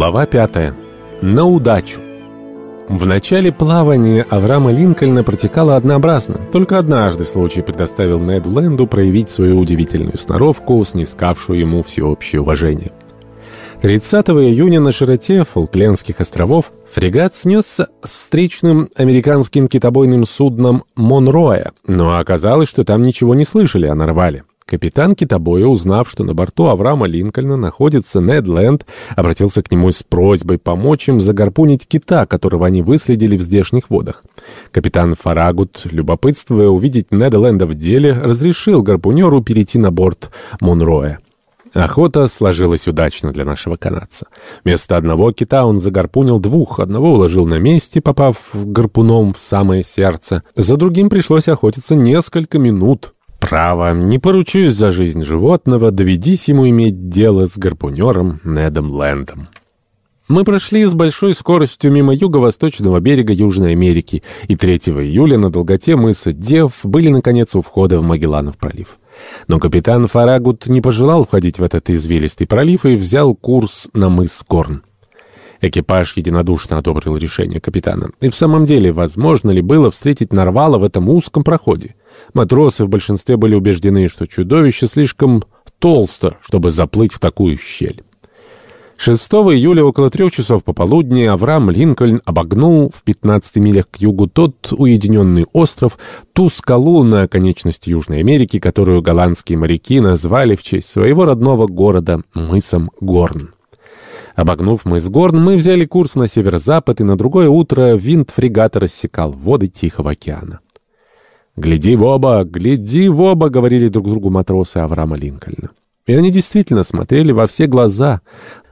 Глава 5. На удачу. В начале плавания Авраама Линкольна протекало однообразно. Только однажды случай предоставил Неду Ленду проявить свою удивительную сноровку, снискавшую ему всеобщее уважение. 30 июня на широте Фолклендских островов фрегат снесся с встречным американским китобойным судном «Монроя», но оказалось, что там ничего не слышали о нарвале. Капитан китобоя, узнав, что на борту Авраама Линкольна находится Нед Ленд, обратился к нему с просьбой помочь им загарпунить кита, которого они выследили в здешних водах. Капитан Фарагут, любопытствуя увидеть Неда Ленда в деле, разрешил гарпунеру перейти на борт Монроя. Охота сложилась удачно для нашего канадца. Вместо одного кита он загарпунил двух, одного уложил на месте, попав гарпуном в самое сердце. За другим пришлось охотиться несколько минут. Право, не поручусь за жизнь животного, доведись ему иметь дело с гарпунером Недом Лэндом. Мы прошли с большой скоростью мимо юго-восточного берега Южной Америки, и 3 июля на долготе мыса Дев были, наконец, у входа в Магелланов пролив. Но капитан Фарагут не пожелал входить в этот извилистый пролив и взял курс на мыс Горн. Экипаж единодушно одобрил решение капитана. И в самом деле, возможно ли было встретить Нарвала в этом узком проходе? Матросы в большинстве были убеждены, что чудовище слишком толсто, чтобы заплыть в такую щель. 6 июля около трех часов пополудни Авраам Линкольн обогнул в 15 милях к югу тот уединенный остров, ту скалу на конечности Южной Америки, которую голландские моряки назвали в честь своего родного города мысом Горн. Обогнув мыс Горн, мы взяли курс на северо-запад, и на другое утро винт фрегата рассекал воды Тихого океана. «Гляди в оба! Гляди в оба!» — говорили друг другу матросы Авраама Линкольна. И они действительно смотрели во все глаза.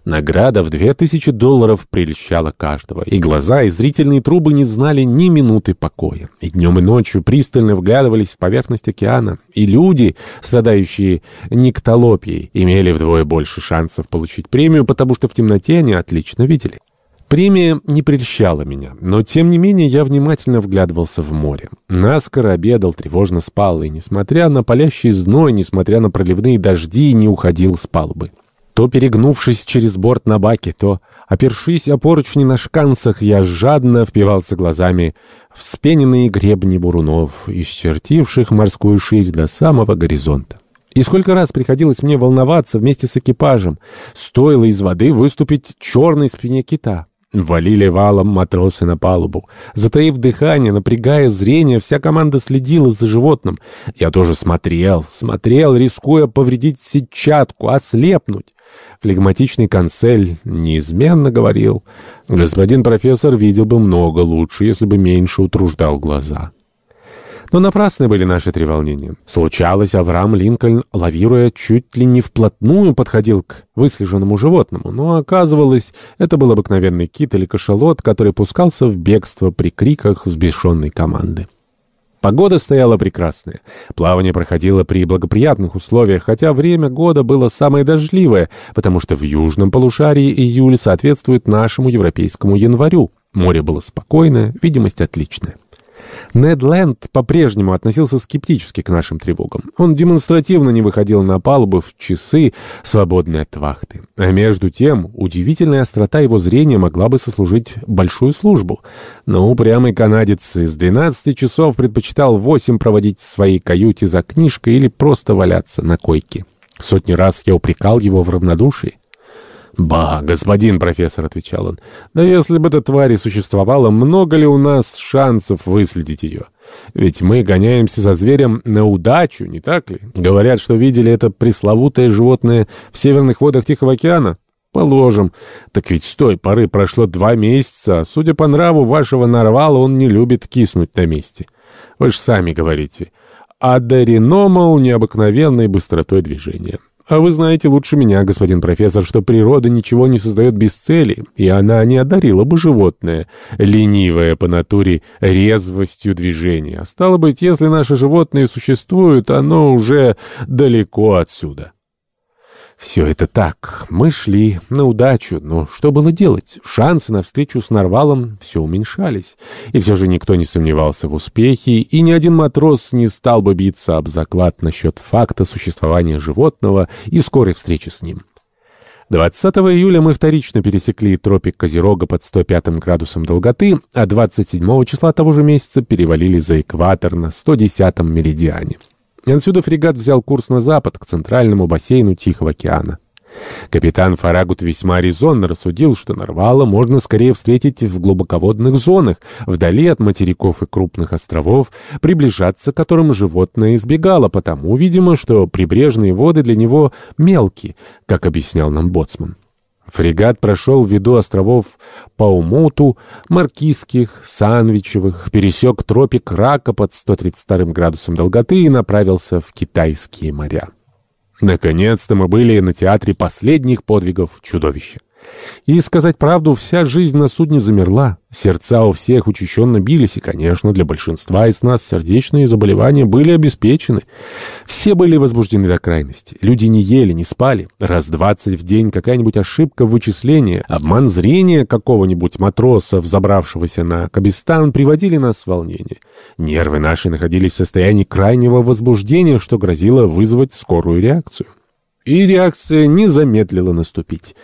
Награда в две тысячи долларов прельщала каждого, и глаза и зрительные трубы не знали ни минуты покоя. И днем и ночью пристально вглядывались в поверхность океана, и люди, страдающие никтолопией, имели вдвое больше шансов получить премию, потому что в темноте они отлично видели. Премия не прельщала меня, но тем не менее я внимательно вглядывался в море. Наскоро обедал, тревожно спал, и, несмотря на палящий зной, несмотря на проливные дожди, не уходил с палубы. То перегнувшись через борт на баке, то, опершись о поручни на шканцах, я жадно впивался глазами в спененные гребни бурунов, исчертивших морскую ширь до самого горизонта. И сколько раз приходилось мне волноваться вместе с экипажем, стоило из воды выступить черной спине кита. Валили валом матросы на палубу. Затаив дыхание, напрягая зрение, вся команда следила за животным. Я тоже смотрел, смотрел, рискуя повредить сетчатку, ослепнуть. Флегматичный консель неизменно говорил, «Господин профессор видел бы много лучше, если бы меньше утруждал глаза». Но напрасны были наши треволнения. Случалось, Авраам Линкольн, лавируя, чуть ли не вплотную подходил к выслеженному животному, но оказывалось, это был обыкновенный кит или кашалот, который пускался в бегство при криках взбешенной команды. Погода стояла прекрасная. Плавание проходило при благоприятных условиях, хотя время года было самое дождливое, потому что в южном полушарии июль соответствует нашему европейскому январю. Море было спокойное, видимость отличная. Нед Ленд по-прежнему относился скептически к нашим тревогам. Он демонстративно не выходил на палубу в часы, свободные от вахты. А между тем, удивительная острота его зрения могла бы сослужить большую службу. Но упрямый канадец из 12 часов предпочитал 8 проводить в своей каюте за книжкой или просто валяться на койке. Сотни раз я упрекал его в равнодушии. «Ба, господин профессор», — отвечал он, — «да если бы эта тварь существовала, много ли у нас шансов выследить ее? Ведь мы гоняемся за зверем на удачу, не так ли? Говорят, что видели это пресловутое животное в северных водах Тихого океана». Положим. Так ведь с той поры прошло два месяца. Судя по нраву вашего нарвала, он не любит киснуть на месте. Вы же сами говорите. А Дариномал необыкновенной быстротой движения. А вы знаете лучше меня, господин профессор, что природа ничего не создает без цели, и она не одарила бы животное, ленивое по натуре резвостью движения. Стало быть, если наши животные существуют, оно уже далеко отсюда. Все это так. Мы шли на удачу, но что было делать? Шансы на встречу с Нарвалом все уменьшались. И все же никто не сомневался в успехе, и ни один матрос не стал бы биться об заклад насчет факта существования животного и скорой встречи с ним. 20 июля мы вторично пересекли тропик Козерога под 105 градусом долготы, а 27 числа того же месяца перевалили за экватор на 110 меридиане. Отсюда фрегат взял курс на запад, к центральному бассейну Тихого океана. Капитан Фарагут весьма резонно рассудил, что нарвала можно скорее встретить в глубоководных зонах, вдали от материков и крупных островов, приближаться к которым животное избегало, потому, видимо, что прибрежные воды для него мелкие, как объяснял нам боцман. Фрегат прошел в виду островов Паумоту, Маркизских, Санвичевых, пересек тропик Рака под 132 градусом долготы и направился в Китайские моря. Наконец-то мы были на театре последних подвигов чудовища. И, сказать правду, вся жизнь на судне замерла. Сердца у всех учащенно бились, и, конечно, для большинства из нас сердечные заболевания были обеспечены. Все были возбуждены до крайности. Люди не ели, не спали. Раз двадцать в день какая-нибудь ошибка в вычислении, обман зрения какого-нибудь матроса, взобравшегося на Кабистан, приводили нас в волнение. Нервы наши находились в состоянии крайнего возбуждения, что грозило вызвать скорую реакцию. И реакция не замедлила наступить.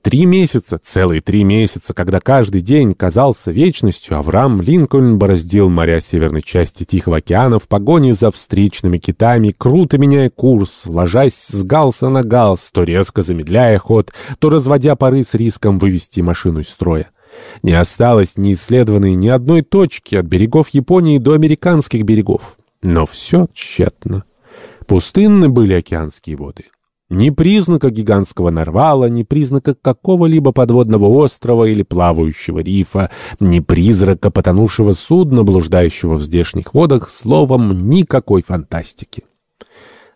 Три месяца, целые три месяца, когда каждый день казался вечностью, Авраам Линкольн бороздил моря северной части Тихого океана в погоне за встречными китами, круто меняя курс, ложась с галса на галс, то резко замедляя ход, то разводя пары с риском вывести машину из строя. Не осталось не исследованной ни одной точки от берегов Японии до американских берегов. Но все тщетно. Пустынны были океанские воды. Ни признака гигантского нарвала, ни признака какого-либо подводного острова или плавающего рифа, ни призрака потонувшего судна, блуждающего в здешних водах, словом, никакой фантастики.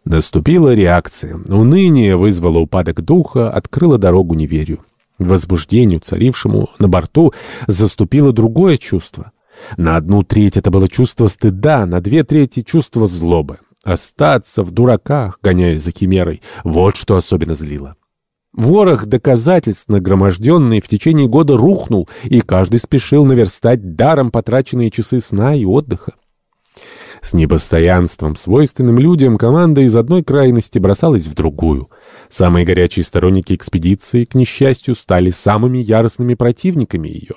Наступила реакция. Уныние вызвало упадок духа, открыло дорогу неверию. Возбуждению, царившему на борту, заступило другое чувство. На одну треть это было чувство стыда, на две трети — чувство злобы. Остаться в дураках, гоняясь за химерой, вот что особенно злило. Ворох доказательств, нагроможденный в течение года, рухнул, и каждый спешил наверстать даром потраченные часы сна и отдыха. С непостоянством, свойственным людям, команда из одной крайности бросалась в другую. Самые горячие сторонники экспедиции, к несчастью, стали самыми яростными противниками ее.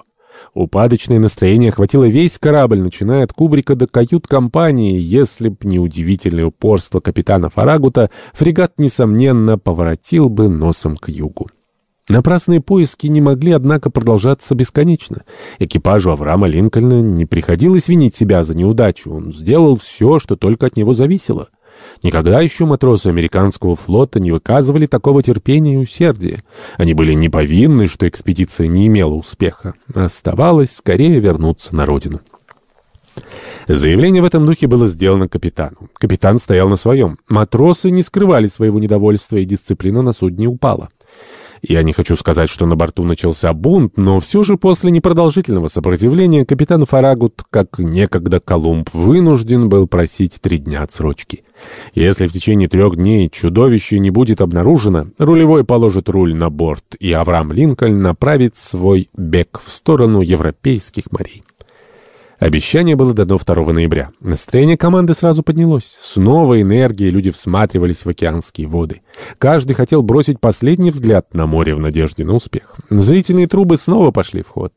Упадочное настроение охватило весь корабль, начиная от кубрика до кают-компании. Если б не удивительное упорство капитана Фарагута, фрегат, несомненно, поворотил бы носом к югу. Напрасные поиски не могли, однако, продолжаться бесконечно. Экипажу Авраама Линкольна не приходилось винить себя за неудачу. Он сделал все, что только от него зависело. Никогда еще матросы американского флота не выказывали такого терпения и усердия. Они были неповинны, что экспедиция не имела успеха. Оставалось скорее вернуться на родину. Заявление в этом духе было сделано капитану. Капитан стоял на своем. Матросы не скрывали своего недовольства, и дисциплина на судне упала. Я не хочу сказать, что на борту начался бунт, но все же после непродолжительного сопротивления капитан Фарагут, как некогда Колумб, вынужден был просить три дня отсрочки. Если в течение трех дней чудовище не будет обнаружено, рулевой положит руль на борт, и Авраам Линкольн направит свой бег в сторону европейских морей. Обещание было дано 2 ноября. Настроение команды сразу поднялось. С новой энергией люди всматривались в океанские воды. Каждый хотел бросить последний взгляд на море в надежде на успех. Зрительные трубы снова пошли в ход.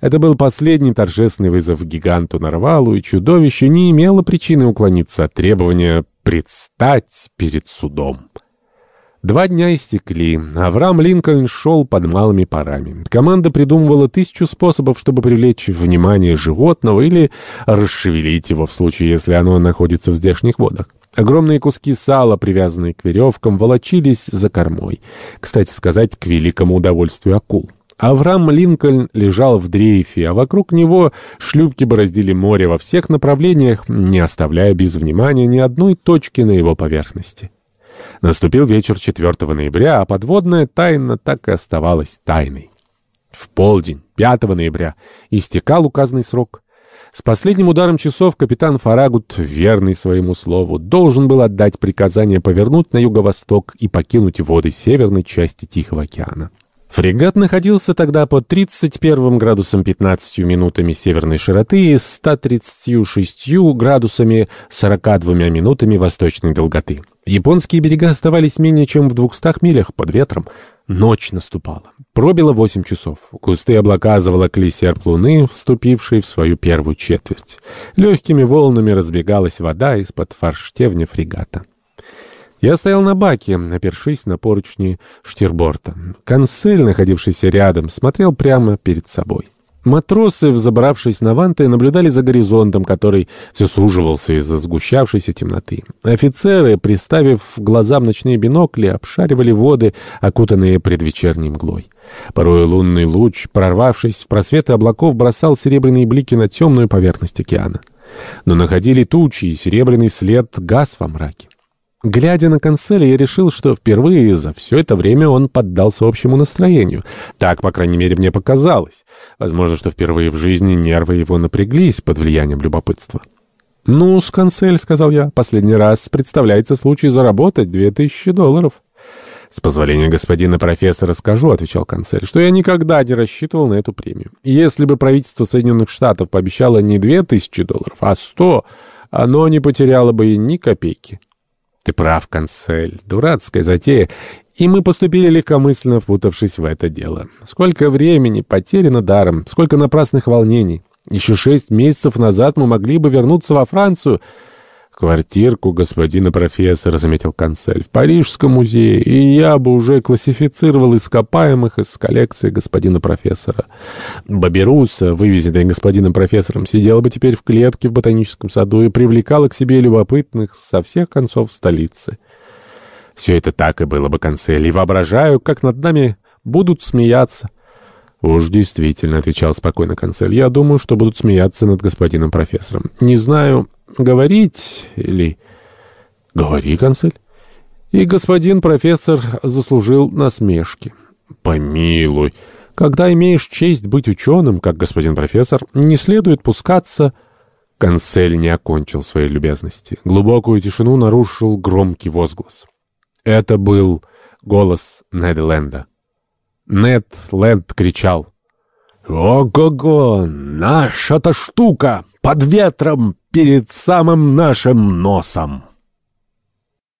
Это был последний торжественный вызов гиганту Нарвалу, и чудовище не имело причины уклониться от требования предстать перед судом. Два дня истекли. Авраам Линкольн шел под малыми парами. Команда придумывала тысячу способов, чтобы привлечь внимание животного или расшевелить его в случае, если оно находится в здешних водах. Огромные куски сала, привязанные к веревкам, волочились за кормой. Кстати сказать, к великому удовольствию акул. Авраам Линкольн лежал в дрейфе, а вокруг него шлюпки бороздили море во всех направлениях, не оставляя без внимания ни одной точки на его поверхности. Наступил вечер 4 ноября, а подводная тайна так и оставалась тайной. В полдень 5 ноября истекал указанный срок. С последним ударом часов капитан Фарагут, верный своему слову, должен был отдать приказание повернуть на юго-восток и покинуть воды северной части Тихого океана. Фрегат находился тогда под 31 градусом 15 минутами северной широты и 136 градусами 42 минутами восточной долготы. Японские берега оставались менее чем в 200 милях под ветром. Ночь наступала. Пробило восемь часов. Густые облака заволокли серп луны, вступившей в свою первую четверть. Легкими волнами разбегалась вода из-под форштевня фрегата. Я стоял на баке, опершись на поручни штирборта. Консель, находившийся рядом, смотрел прямо перед собой. Матросы, взобравшись на ванты, наблюдали за горизонтом, который все суживался из-за сгущавшейся темноты. Офицеры, приставив глазам ночные бинокли, обшаривали воды, окутанные предвечерней мглой. Порой лунный луч, прорвавшись в просветы облаков, бросал серебряные блики на темную поверхность океана. Но находили тучи, и серебряный след газ во мраке. Глядя на канцеля, я решил, что впервые за все это время он поддался общему настроению. Так, по крайней мере, мне показалось. Возможно, что впервые в жизни нервы его напряглись под влиянием любопытства. «Ну, с канцель», — сказал я, — «последний раз представляется случай заработать две тысячи долларов». «С позволения господина профессора скажу», — отвечал канцель, «что я никогда не рассчитывал на эту премию. Если бы правительство Соединенных Штатов пообещало не две тысячи долларов, а сто, оно не потеряло бы ни копейки». Ты прав, канцель. Дурацкая затея. И мы поступили легкомысленно, впутавшись в это дело. Сколько времени потеряно даром, сколько напрасных волнений. Еще шесть месяцев назад мы могли бы вернуться во Францию квартирку господина профессора, заметил канцель, в Парижском музее, и я бы уже классифицировал ископаемых из коллекции господина профессора. Баберуса, вывезенная господином профессором, сидела бы теперь в клетке в ботаническом саду и привлекала к себе любопытных со всех концов столицы. Все это так и было бы, канцель, и воображаю, как над нами будут смеяться. «Уж действительно», — отвечал спокойно канцель, — «я думаю, что будут смеяться над господином профессором. Не знаю, говорить или...» «Говори, канцель». И господин профессор заслужил насмешки. «Помилуй, когда имеешь честь быть ученым, как господин профессор, не следует пускаться...» Канцель не окончил своей любезности. Глубокую тишину нарушил громкий возглас. Это был голос Недленда. Нед Ленд кричал. «Ого-го! Наша-то штука! Под ветром! Перед самым нашим носом!»